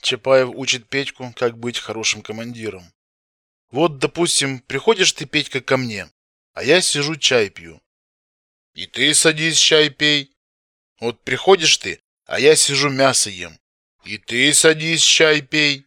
Чапаев учит Петьку, как быть хорошим командиром. Вот, допустим, приходишь ты, Петька, ко мне, а я сижу чай пью. И ты садись чай пей. Вот приходишь ты, а я сижу мясо ем. И ты садись чай пей.